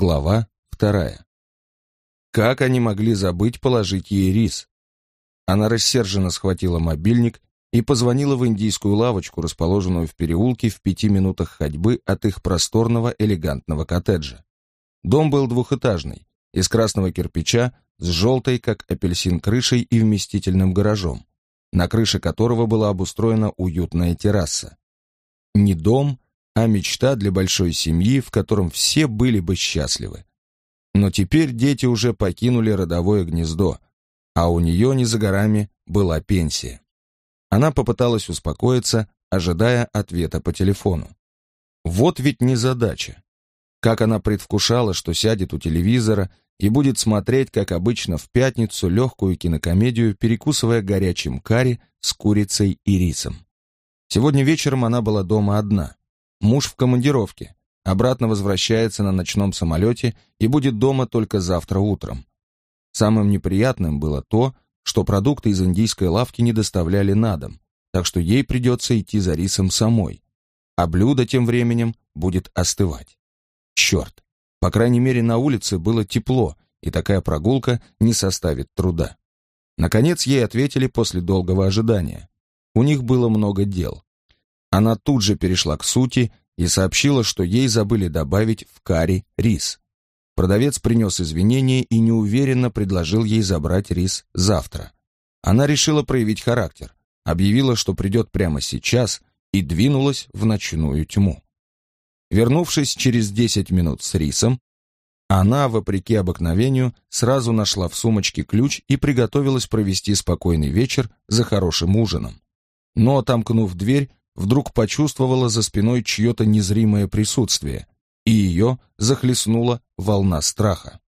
Глава вторая. Как они могли забыть положить ей рис? Она рассерженно схватила мобильник и позвонила в индийскую лавочку, расположенную в переулке в пяти минутах ходьбы от их просторного элегантного коттеджа. Дом был двухэтажный, из красного кирпича, с желтой, как апельсин, крышей и вместительным гаражом, на крыше которого была обустроена уютная терраса. Не дом, а мечта для большой семьи, в котором все были бы счастливы. Но теперь дети уже покинули родовое гнездо, а у нее не за горами была пенсия. Она попыталась успокоиться, ожидая ответа по телефону. Вот ведь незадача. Как она предвкушала, что сядет у телевизора и будет смотреть, как обычно, в пятницу легкую кинокомедию, перекусывая горячим карри с курицей и рисом. Сегодня вечером она была дома одна. Муж в командировке, обратно возвращается на ночном самолете и будет дома только завтра утром. Самым неприятным было то, что продукты из индийской лавки не доставляли на дом, так что ей придется идти за рисом самой, а блюдо тем временем будет остывать. Черт, по крайней мере на улице было тепло, и такая прогулка не составит труда. Наконец ей ответили после долгого ожидания. У них было много дел. Она тут же перешла к сути и сообщила, что ей забыли добавить в карри рис. Продавец принес извинения и неуверенно предложил ей забрать рис завтра. Она решила проявить характер, объявила, что придет прямо сейчас и двинулась в ночную тьму. Вернувшись через 10 минут с рисом, она, вопреки обыкновению, сразу нашла в сумочке ключ и приготовилась провести спокойный вечер за хорошим ужином. Но, отомкнув дверь, вдруг почувствовала за спиной чье-то незримое присутствие, и ее захлестнула волна страха.